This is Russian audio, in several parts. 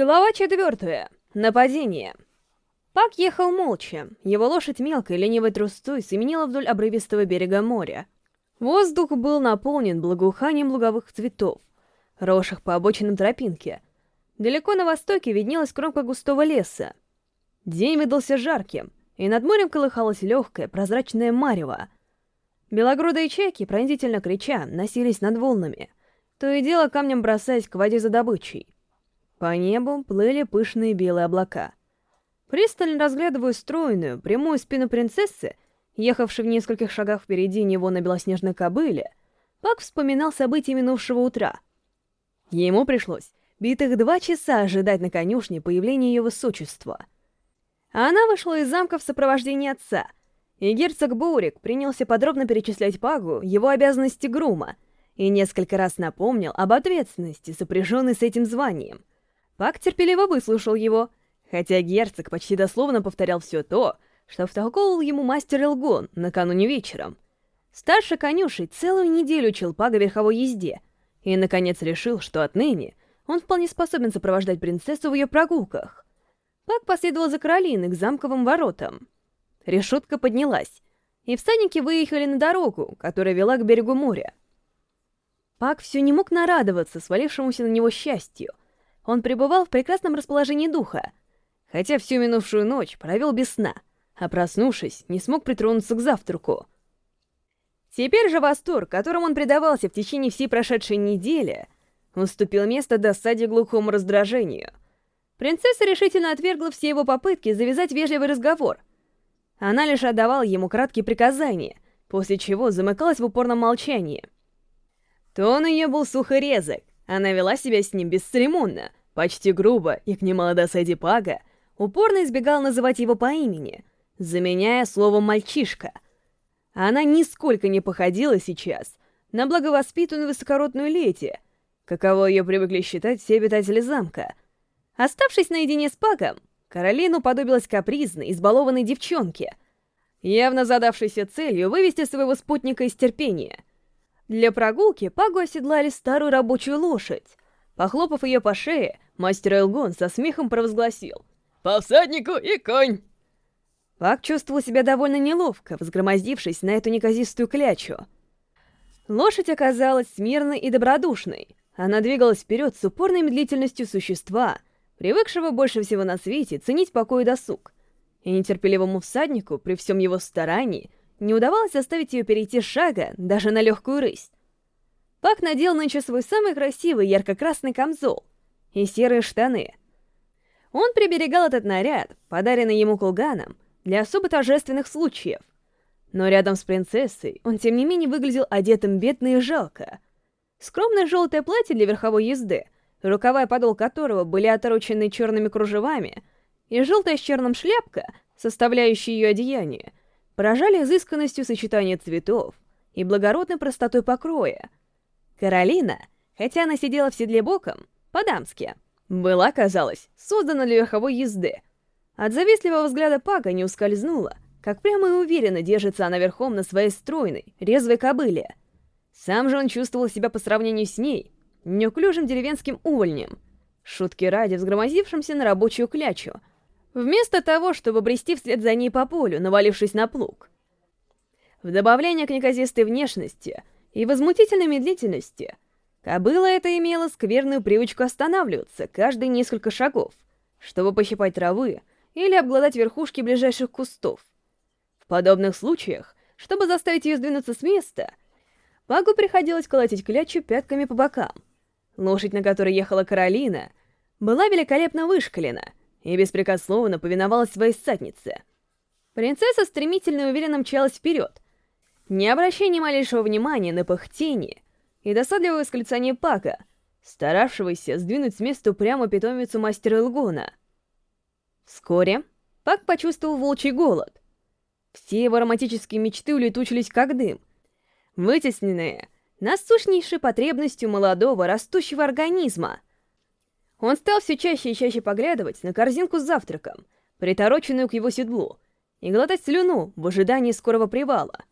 Глава четвертая. Нападение. Пак ехал молча. Его лошадь мелкой, ленивой трустой семенила вдоль обрывистого берега моря. Воздух был наполнен благоуханием луговых цветов, росших по обочинам тропинки. Далеко на востоке виднелась кромка густого леса. День выдался жарким, и над морем колыхалась легкая, прозрачная марево. Белогрудые чайки, пронзительно крича, носились над волнами, то и дело камнем бросаясь к воде за добычей. По небу плыли пышные белые облака. Пристально разглядывая стройную, прямую спину принцессы, ехавшей в нескольких шагах впереди него на белоснежной кобыле, Пак вспоминал события минувшего утра. Ему пришлось битых два часа ожидать на конюшне появления ее высочества. Она вышла из замка в сопровождении отца, и герцог Бурик принялся подробно перечислять Пагу его обязанности грума и несколько раз напомнил об ответственности, сопряженной с этим званием. Пак терпеливо выслушал его, хотя герцог почти дословно повторял все то, что втолковывал ему мастер Элгон накануне вечером. Старший конюшей целую неделю учил Пага верховой езде, и, наконец, решил, что отныне он вполне способен сопровождать принцессу в ее прогулках. Пак последовал за Каролиной к замковым воротам. Решетка поднялась, и всадники выехали на дорогу, которая вела к берегу моря. Пак все не мог нарадоваться свалившемуся на него счастью — он пребывал в прекрасном расположении духа, хотя всю минувшую ночь провел без сна, а проснувшись, не смог притронуться к завтраку. Теперь же восторг, которым он предавался в течение всей прошедшей недели, уступил место досаде глухому раздражению. Принцесса решительно отвергла все его попытки завязать вежливый разговор. Она лишь отдавала ему краткие приказания, после чего замыкалась в упорном молчании. Тон ее был сухорезок, она вела себя с ним бесцеремонно, почти грубо, и к немало досаде Пага упорно избегал называть его по имени, заменяя словом «мальчишка». Она нисколько не походила сейчас на благовоспитанную высокородную леди, каково ее привыкли считать все обитатели замка. Оставшись наедине с Пагом, Каролина уподобилась капризной, избалованной девчонке, явно задавшейся целью вывести своего спутника из терпения. Для прогулки Пагу оседлали старую рабочую лошадь. Похлопав ее по шее, Мастер Элгон со смехом провозгласил «По всаднику и конь!» Пак чувствовал себя довольно неловко, взгромоздившись на эту неказистую клячу. Лошадь оказалась смирной и добродушной. Она двигалась вперед с упорной медлительностью существа, привыкшего больше всего на свете ценить покой и досуг. И нетерпеливому всаднику, при всем его старании, не удавалось заставить ее перейти шага даже на легкую рысь. Пак надел нынче свой самый красивый ярко-красный камзол, и серые штаны. Он приберегал этот наряд, подаренный ему Кулганом, для особо торжественных случаев. Но рядом с принцессой он, тем не менее, выглядел одетым бедно и жалко. Скромное желтое платье для верховой езды, рукава и подол которого были оторочены черными кружевами, и желтая с черным шляпка, составляющая ее одеяние, поражали изысканностью сочетания цветов и благородной простотой покроя. Каролина, хотя она сидела в седле боком, по-дамски. Была, казалось, создана для верховой езды. От завистливого взгляда Пага не ускользнула, как прямо и уверенно держится она верхом на своей стройной, резвой кобыле. Сам же он чувствовал себя по сравнению с ней неуклюжим деревенским увольнем, шутки ради взгромозившимся на рабочую клячу, вместо того, чтобы брести вслед за ней по полю, навалившись на плуг. В добавление к неказистой внешности и возмутительной медлительности — Кобыла эта имела скверную привычку останавливаться каждые несколько шагов, чтобы пощипать травы или обглодать верхушки ближайших кустов. В подобных случаях, чтобы заставить ее сдвинуться с места, Пагу приходилось колотить клячу пятками по бокам. Лошадь, на которой ехала Каролина, была великолепно вышкалена и беспрекословно повиновалась своей саднице. Принцесса стремительно и уверенно мчалась вперед, не обращая ни малейшего внимания на пыхтение и досадливое восклицание Пака, старавшегося сдвинуть с места прямо питомицу мастера Элгона. Вскоре Пак почувствовал волчий голод. Все его романтические мечты улетучились как дым, вытесненные насущнейшей потребностью молодого растущего организма. Он стал все чаще и чаще поглядывать на корзинку с завтраком, притороченную к его седлу, и глотать слюну в ожидании скорого привала —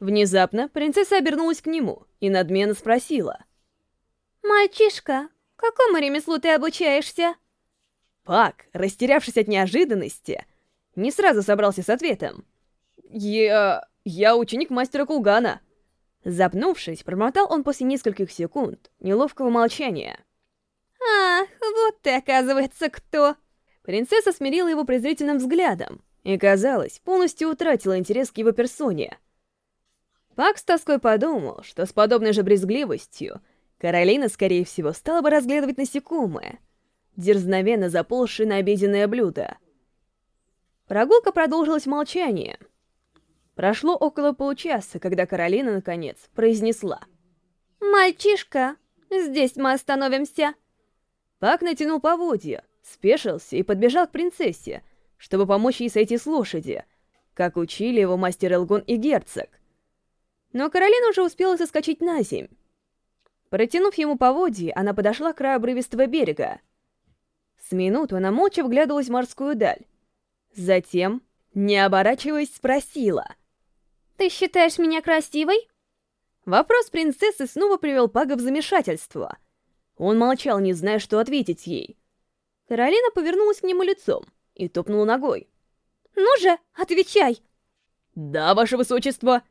Внезапно принцесса обернулась к нему и надменно спросила. «Мальчишка, какому ремеслу ты обучаешься?» Пак, растерявшись от неожиданности, не сразу собрался с ответом. «Я... я ученик мастера Кулгана». Запнувшись, промотал он после нескольких секунд неловкого молчания. «Ах, вот ты, оказывается, кто!» Принцесса смирила его презрительным взглядом и, казалось, полностью утратила интерес к его персоне. Пак с тоской подумал, что с подобной же брезгливостью Каролина, скорее всего, стала бы разглядывать насекомое, дерзновенно заползшее на обеденное блюдо. Прогулка продолжилась в молчании. Прошло около получаса, когда Каролина, наконец, произнесла. «Мальчишка, здесь мы остановимся». Пак натянул поводья, спешился и подбежал к принцессе, чтобы помочь ей сойти с лошади, как учили его мастер Элгон и герцог. Но Каролина уже успела соскочить на земь. Протянув ему поводья, она подошла к краю обрывистого берега. С минуту она молча вглядывалась в морскую даль. Затем, не оборачиваясь, спросила. «Ты считаешь меня красивой?» Вопрос принцессы снова привел Пага в замешательство. Он молчал, не зная, что ответить ей. Каролина повернулась к нему лицом и топнула ногой. «Ну же, отвечай!» «Да, ваше высочество!»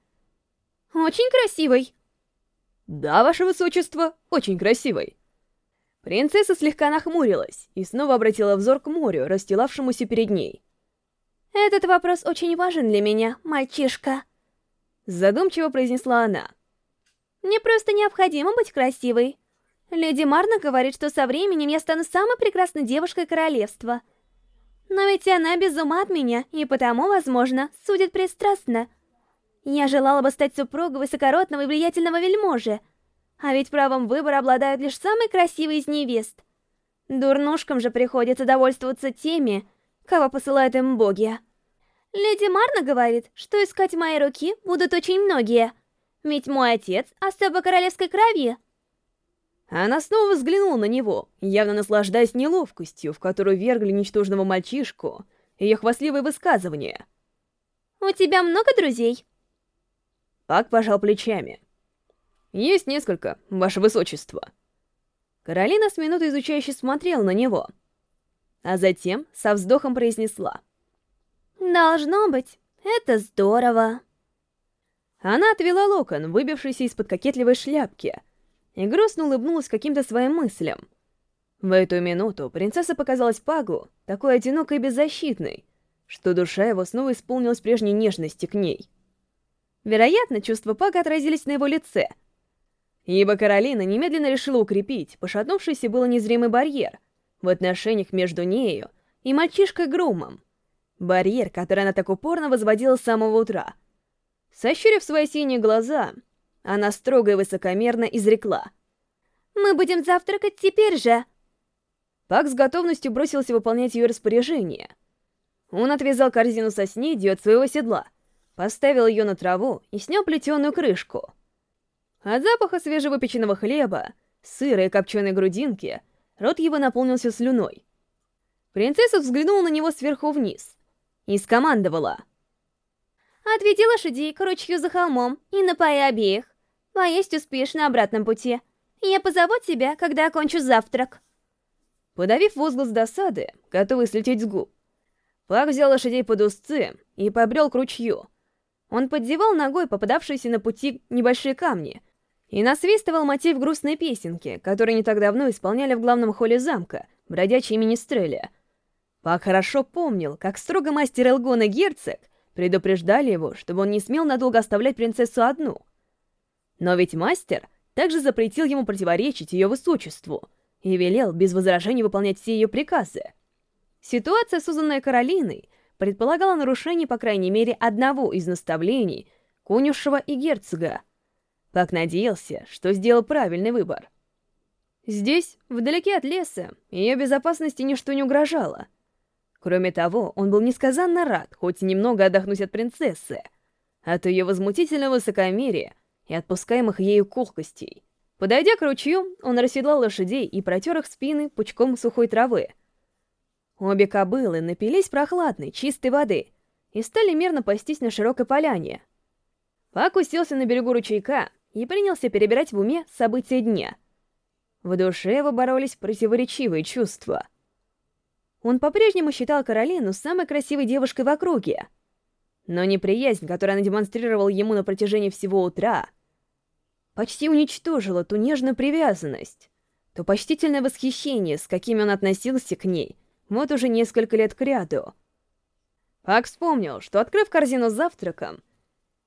«Очень красивый!» «Да, ваше высочество, очень красивый!» Принцесса слегка нахмурилась и снова обратила взор к морю, расстилавшемуся перед ней. «Этот вопрос очень важен для меня, мальчишка», — задумчиво произнесла она. «Мне просто необходимо быть красивой. Леди Марна говорит, что со временем я стану самой прекрасной девушкой королевства. Но ведь она без ума от меня, и потому, возможно, судит пристрастно. Я желала бы стать супругой высокородного и влиятельного вельможи, а ведь правом выбора обладают лишь самые красивые из невест. Дурнушкам же приходится довольствоваться теми, кого посылают им боги. Леди Марна говорит, что искать мои руки будут очень многие, ведь мой отец особо королевской крови. Она снова взглянула на него, явно наслаждаясь неловкостью, в которую вергли ничтожного мальчишку, ее хвастливые высказывания. «У тебя много друзей?» Пак пожал плечами. «Есть несколько, ваше высочество». Каролина с минуты изучающе смотрела на него, а затем со вздохом произнесла. «Должно быть, это здорово». Она отвела локон, выбившийся из-под кокетливой шляпки, и грустно улыбнулась каким-то своим мыслям. В эту минуту принцесса показалась Пагу такой одинокой и беззащитной, что душа его снова исполнилась прежней нежности к ней. Вероятно, чувства Пага отразились на его лице, ибо Каролина немедленно решила укрепить пошатнувшийся было незримый барьер в отношениях между нею и мальчишкой Грумом. Барьер, который она так упорно возводила с самого утра. Сощурив свои синие глаза, она строго и высокомерно изрекла. «Мы будем завтракать теперь же!» Пак с готовностью бросился выполнять ее распоряжение. Он отвязал корзину со снедью от своего седла, поставил ее на траву и снял плетеную крышку. От запаха свежевыпеченного хлеба, сыра и копченой грудинки рот его наполнился слюной. Принцесса взглянула на него сверху вниз и скомандовала. «Отведи лошадей к ручью за холмом и напои обеих поесть успеешь на обратном пути. Я позову тебя, когда окончу завтрак». Подавив возглас досады, готовый слететь с губ, Пак взял лошадей под узцы и побрел к ручью. Он поддевал ногой попадавшиеся на пути небольшие камни и насвистывал мотив грустной песенки, которую не так давно исполняли в главном холле замка, бродячие министрели. Пак хорошо помнил, как строго мастер Элгона Герцог предупреждали его, чтобы он не смел надолго оставлять принцессу одну — но ведь мастер также запретил ему противоречить ее высочеству и велел без возражений выполнять все ее приказы. Ситуация, созданная Каролиной, предполагала нарушение по крайней мере одного из наставлений конюшева и герцога. Пак надеялся, что сделал правильный выбор. Здесь, вдалеке от леса, ее безопасности ничто не угрожало. Кроме того, он был несказанно рад хоть немного отдохнуть от принцессы, от ее возмутительного высокомерия и отпускаемых ею колкостей. Подойдя к ручью, он расседлал лошадей и протер их спины пучком сухой травы. Обе кобылы напились прохладной, чистой воды и стали мирно пастись на широкой поляне. Пак уселся на берегу ручейка и принялся перебирать в уме события дня. В душе его боролись противоречивые чувства. Он по-прежнему считал Каролину самой красивой девушкой в округе. Но неприязнь, которую она демонстрировала ему на протяжении всего утра, почти уничтожила ту нежную привязанность, то почтительное восхищение, с каким он относился к ней, вот уже несколько лет кряду. Пак вспомнил, что, открыв корзину с завтраком,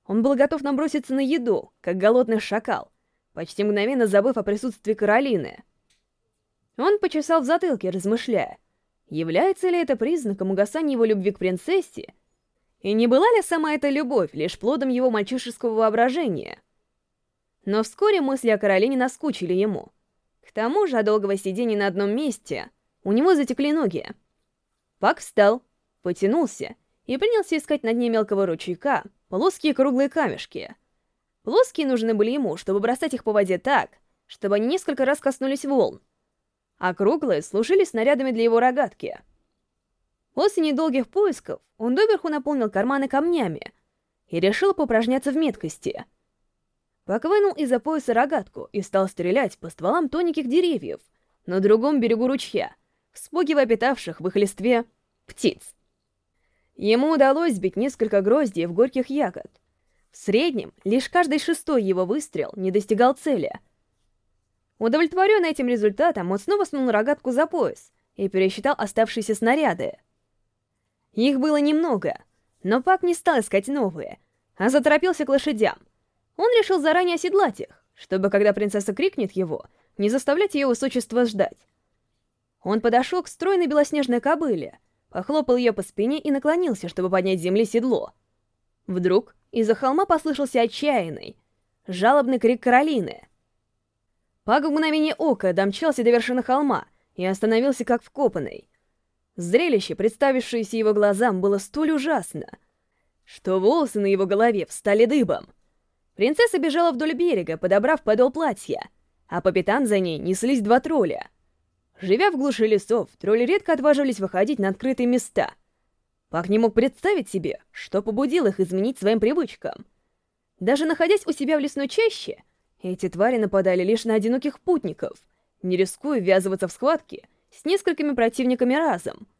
он был готов наброситься на еду, как голодный шакал, почти мгновенно забыв о присутствии Каролины. Он почесал в затылке, размышляя, является ли это признаком угасания его любви к принцессе, и не была ли сама эта любовь лишь плодом его мальчишеского воображения? Но вскоре мысли о Каролине наскучили ему. К тому же, от долгого сидения на одном месте, у него затекли ноги. Пак встал, потянулся и принялся искать на дне мелкого ручейка плоские круглые камешки. Плоские нужны были ему, чтобы бросать их по воде так, чтобы они несколько раз коснулись волн, а круглые служили снарядами для его рогатки. После недолгих поисков он доверху наполнил карманы камнями и решил попражняться в меткости. Пак вынул из-за пояса рогатку и стал стрелять по стволам тоненьких деревьев на другом берегу ручья, вспугивая питавших в их листве птиц. Ему удалось сбить несколько гроздей в горьких ягод. В среднем, лишь каждый шестой его выстрел не достигал цели. Удовлетворенный этим результатом, он снова снул рогатку за пояс и пересчитал оставшиеся снаряды. Их было немного, но Пак не стал искать новые, а заторопился к лошадям. Он решил заранее оседлать их, чтобы, когда принцесса крикнет его, не заставлять ее высочество ждать. Он подошел к стройной белоснежной кобыле — похлопал ее по спине и наклонился, чтобы поднять с земли седло. Вдруг из-за холма послышался отчаянный, жалобный крик Каролины. Паг в мгновение ока домчался до вершины холма и остановился как вкопанный. Зрелище, представившееся его глазам, было столь ужасно, что волосы на его голове встали дыбом. Принцесса бежала вдоль берега, подобрав подол платья, а по пятам за ней неслись два тролля — Живя в глуши лесов, тролли редко отваживались выходить на открытые места. Пак не мог представить себе, что побудило их изменить своим привычкам. Даже находясь у себя в лесной чаще, эти твари нападали лишь на одиноких путников, не рискуя ввязываться в схватки с несколькими противниками разом —